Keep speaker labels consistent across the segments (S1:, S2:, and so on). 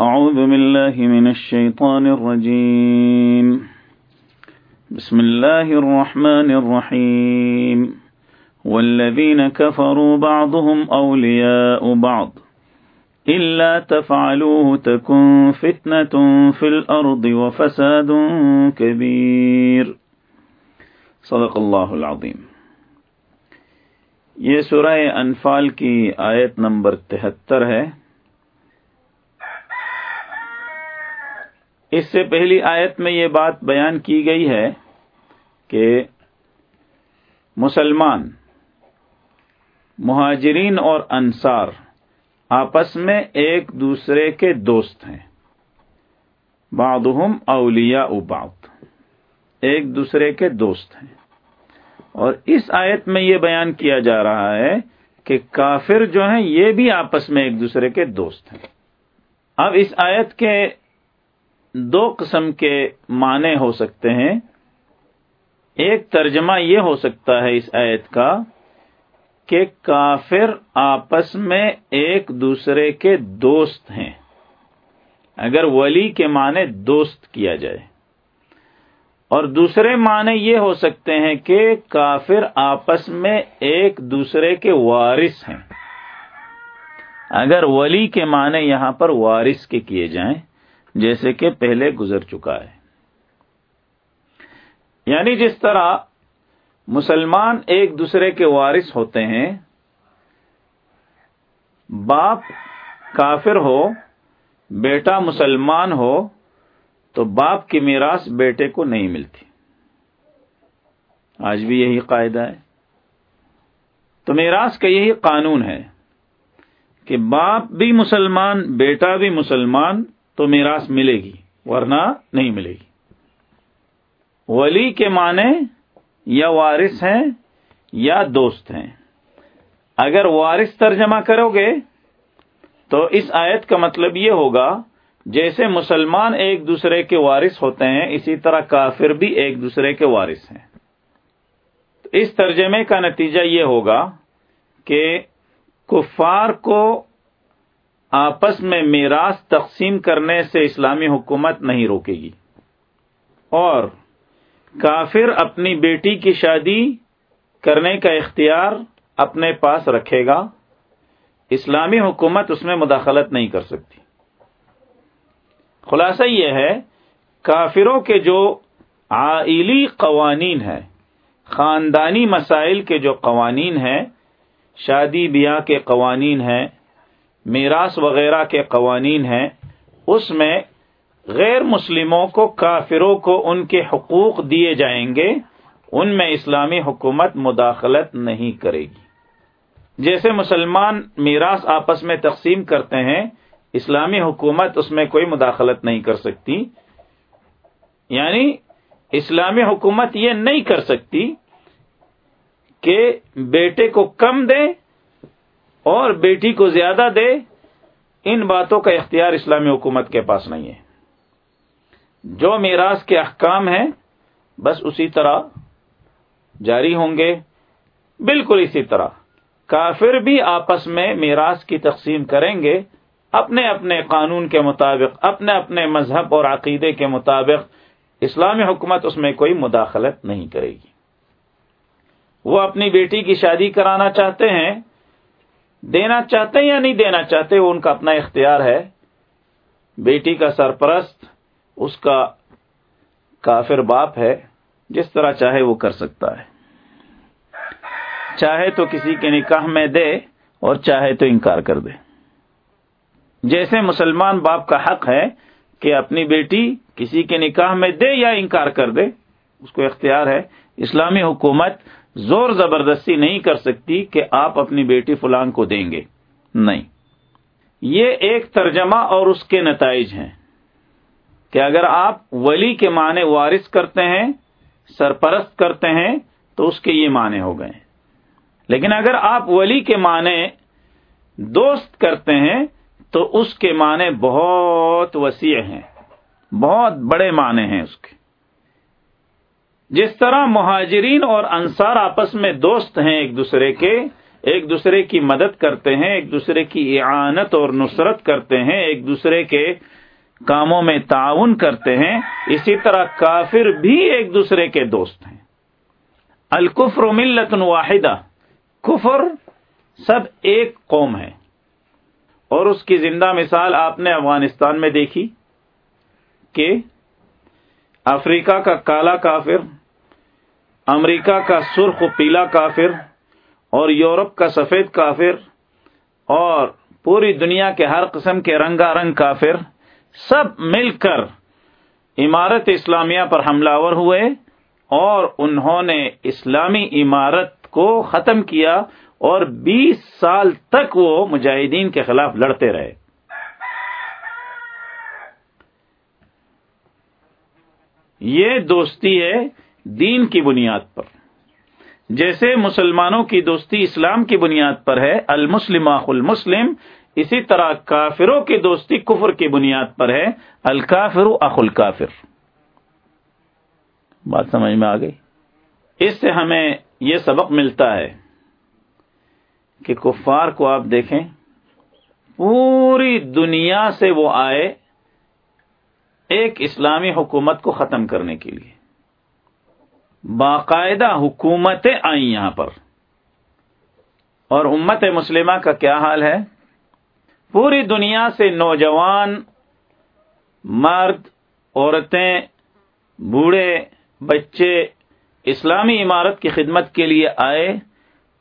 S1: أعوذ بالله من الشيطان الرجيم. بسم الله الرحمن الرحيم. والذين كفروا بعضهم أولياء بعض. إلا تفعلوه تكن فتنة في الأرض وفساد كبير. صدق الله العظيم. یہ سورہ انفال کی آیت نمبر تہتر ہے. اس سے پہلی آیت میں یہ بات بیان کی گئی ہے کہ مسلمان، مہاجرین اور انصار آپس میں ایک دوسرے کے دوست ہیں۔ بعضهم اولیاء بعض، ایک دوسرے کے دوست ہیں۔ اور اس آیت میں یہ بیان کیا جا رہا ہے کہ کافر جو ہیں یہ بھی آپس میں ایک دوسرے کے دوست ہیں۔ اب اس آیت کے دو قسم کے معنی ہو سکتے ہیں۔ ایک ترجمہ یہ ہو سکتا ہے اس آیت کا کہ کافر آپس میں ایک دوسرے کے دوست ہیں۔ اگر ولی کے معنی دوست کیا جائے۔ اور دوسرے معنی یہ ہو سکتے ہیں کہ کافر آپس میں ایک دوسرے کے وارث ہیں۔ اگر ولی کے معنی یہاں پر وارث کے کیے جائیں جیسے کہ پہلے گزر چکا ہے۔ یعنی جس طرح مسلمان ایک دوسرے کے وارث ہوتے ہیں، باپ کافر ہو، بیٹا مسلمان ہو، تو باپ کی میراث بیٹے کو نہیں ملتی۔ آج بھی یہی قاعدہ ہے۔ تو میراث کا یہی قانون ہے کہ باپ بھی مسلمان، بیٹا بھی مسلمان تو میراث ملے گی، ورنہ نہیں ملے گی۔ ولی کے معنی یا وارث ہیں یا دوست ہیں۔ اگر وارث ترجمہ کرو گے تو اس آیت کا مطلب یہ ہوگا، جیسے مسلمان ایک دوسرے کے وارث ہوتے ہیں، اسی طرح کافر بھی ایک دوسرے کے وارث ہیں۔ اس ترجمے کا نتیجہ یہ ہوگا کہ کفار کو آپس میں میراث تقسیم کرنے سے اسلامی حکومت نہیں روکے گی۔ اور کافر اپنی بیٹی کی شادی کرنے کا اختیار اپنے پاس رکھے گا۔ اسلامی حکومت اس میں مداخلت نہیں کر سکتی۔ خلاصہ یہ ہے، کافروں کے جو عائلی قوانین ہیں، خاندانی مسائل کے جو قوانین ہیں، شادی بیاہ کے قوانین ہیں میراث وغیرہ کے قوانین ہیں، اس میں غیر مسلموں کو، کافروں کو ان کے حقوق دیے جائیں گے، ان میں اسلامی حکومت مداخلت نہیں کرے گی۔ جیسے مسلمان میراث آپس میں تقسیم کرتے ہیں، اسلامی حکومت اس میں کوئی مداخلت نہیں کر سکتی۔ یعنی اسلامی حکومت یہ نہیں کر سکتی کہ بیٹے کو کم دے اور بیٹی کو زیادہ دے، ان باتوں کا اختیار اسلامی حکومت کے پاس نہیں ہے۔ جو میراث کے احکام ہیں، بس اسی طرح جاری ہوں گے۔ بالکل اسی طرح۔ کافر بھی آپس میں میراث کی تقسیم کریں گے۔ اپنے اپنے قانون کے مطابق، اپنے اپنے مذہب اور عقیدے کے مطابق اسلامی حکومت اس میں کوئی مداخلت نہیں کرے گی۔ وہ اپنی بیٹی کی شادی کرانا چاہتے ہیں دینا چاہتے ہیں یا نہیں دینا چاہتے، وہ ان کا اپنا اختیار ہے۔ بیٹی کا سرپرست، اس کا کافر باپ ہے، جس طرح چاہے وہ کر سکتا ہے۔ چاہے تو کسی کے نکاح میں دے اور چاہے تو انکار کر دے۔ جیسے مسلمان باپ کا حق ہے کہ اپنی بیٹی کسی کے نکاح میں دے یا انکار کر دے، اس کو اختیار ہے۔ اسلامی حکومت زور زبردستی نہیں کر سکتی کہ آپ اپنی بیٹی فلان کو دیں گے۔ نہیں۔ یہ ایک ترجمہ اور اس کے نتائج ہیں۔ کہ اگر آپ ولی کے معنی وارث کرتے ہیں، سرپرست کرتے ہیں، تو اس کے یہ معنی ہو گئے۔ لیکن اگر آپ ولی کے معنی دوست کرتے ہیں، تو اس کے معنی بہت وسیع ہیں۔ بہت بڑے معنی ہیں اس کے۔ جس طرح مہاجرین اور انصار آپس میں دوست ہیں ایک دوسرے کے، ایک دوسرے کی مدد کرتے ہیں، ایک دوسرے کی اعانت اور نصرت کرتے ہیں، ایک دوسرے کے کاموں میں تعاون کرتے ہیں، اسی طرح کافر بھی ایک دوسرے کے دوست ہیں۔ الکفر ملت واحدہ، کفر سب ایک قوم ہے۔ اور اس کی زندہ مثال آپ نے افغانستان میں دیکھی کہ افریقہ کا کالا کافر امریکہ کا سرخ و پیلا کافر اور یورپ کا سفید کافر اور پوری دنیا کے ہر قسم کے رنگا رنگ کافر سب مل کر عمارت اسلامیہ پر حملہ ور ہوئے اور انہوں نے اسلامی عمارت کو ختم کیا اور بیس سال تک وہ مجاہدین کے خلاف لڑتے رہے۔ یہ دوستی ہے دین کی بنیاد پر۔ جیسے مسلمانوں کی دوستی اسلام کی بنیاد پر ہے المسلم المسلم، اسی طرح کافروں کی دوستی کفر کی بنیاد پر ہے، الکافر اخ الکافر۔ بات سمجھ میں آ گئی؟ اس سے ہمیں یہ سبق ملتا ہے کہ کفار کو آپ دیکھیں، پوری دنیا سے وہ آئے ایک اسلامی حکومت کو ختم کرنے کے لیے۔ باقاعدہ حکومتیں آئیں یہاں پر۔ اور امت مسلمہ کا کیا حال ہے؟ پوری دنیا سے نوجوان مرد، عورتیں، بوڑھے، بچے اسلامی عمارت کی خدمت کے لیے آئے،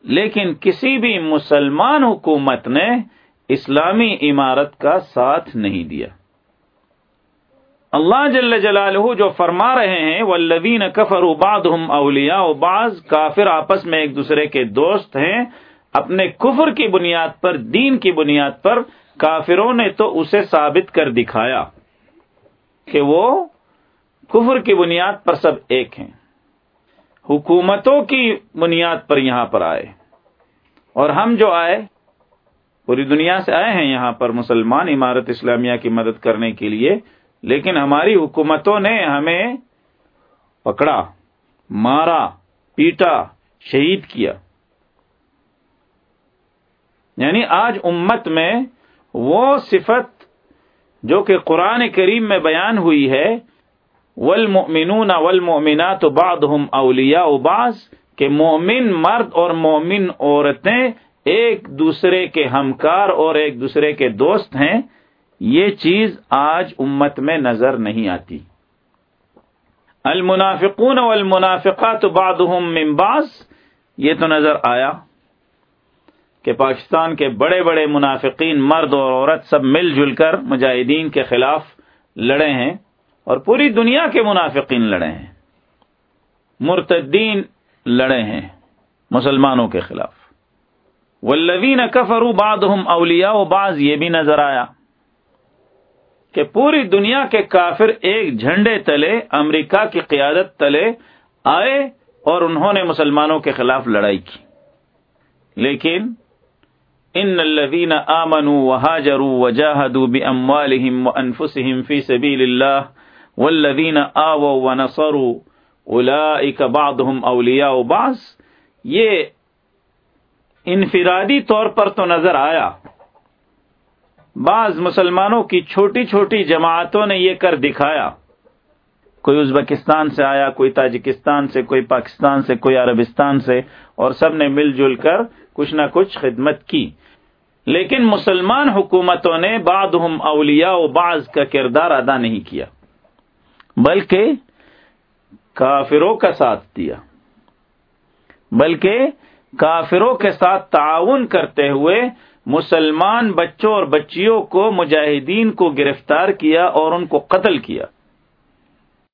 S1: لیکن کسی بھی مسلمان حکومت نے اسلامی عمارت کا ساتھ نہیں دیا۔ اللہ جل جلالہ جو فرما رہے ہیں والذین کفروا بعضهم اولیاء و بعض، کافر آپس میں ایک دوسرے کے دوست ہیں، اپنے کفر کی بنیاد پر، دین کی بنیاد پر کافروں نے تو اسے ثابت کر دکھایا کہ وہ کفر کی بنیاد پر سب ایک ہیں۔ حکومتوں کی بنیاد پر یہاں پر آئے۔ اور ہم جو آئے، پوری دنیا سے آئے ہیں یہاں پر مسلمان عمارت اسلامیہ کی مدد کرنے کے لیے لیکن ہماری حکومتوں نے ہمیں پکڑا، مارا، پیٹا، شہید کیا۔ یعنی آج امت میں وہ صفت جو کہ قرآن کریم میں بیان ہوئی ہے، والمؤمنون والمؤمنات بعضهم اولیاء بعض، کہ مومن مرد اور مومن عورتیں ایک دوسرے کے ہمکار اور ایک دوسرے کے دوست ہیں۔ یہ چیز آج امت میں نظر نہیں آتی۔ المنافقون والمنافقات بعضهم من بعض، یہ تو نظر آیا کہ پاکستان کے بڑے بڑے منافقین، مرد اور عورت سب مل جل کر مجاہدین کے خلاف لڑے ہیں اور پوری دنیا کے منافقین لڑے ہیں۔ مرتدین لڑے ہیں مسلمانوں کے خلاف۔ والذین کفروا بعضهم اولیاء و بعض یہ بھی نظر آیا۔ کہ پوری دنیا کے کافر ایک جھنڈے تلے، امریکہ کی قیادت تلے، آئے اور انہوں نے مسلمانوں کے خلاف لڑائی کی۔ لیکن ان الذين امنوا وهاجروا وجاهدوا باموالهم وانفسهم في سبيل الله والذين آووا ونصروا اولئك بعضهم اولیاء بعض۔ یہ انفرادی طور پر تو نظر آیا۔ بعض مسلمانوں کی چھوٹی چھوٹی جماعتوں نے یہ کر دکھایا۔ کوئی ازبکستان سے آیا، کوئی تاجکستان سے، کوئی پاکستان سے، کوئی عربستان سے، اور سب نے مل جل کر کچھ نہ کچھ خدمت کی۔ لیکن مسلمان حکومتوں نے بعد ہم اولیا و بعض کا کردار ادا نہیں کیا، بلکہ کافروں کا ساتھ دیا۔ بلکہ کافروں کے ساتھ تعاون کرتے ہوئے مسلمان بچوں اور بچیوں کو مجاہدین کو گرفتار کیا اور ان کو قتل کیا۔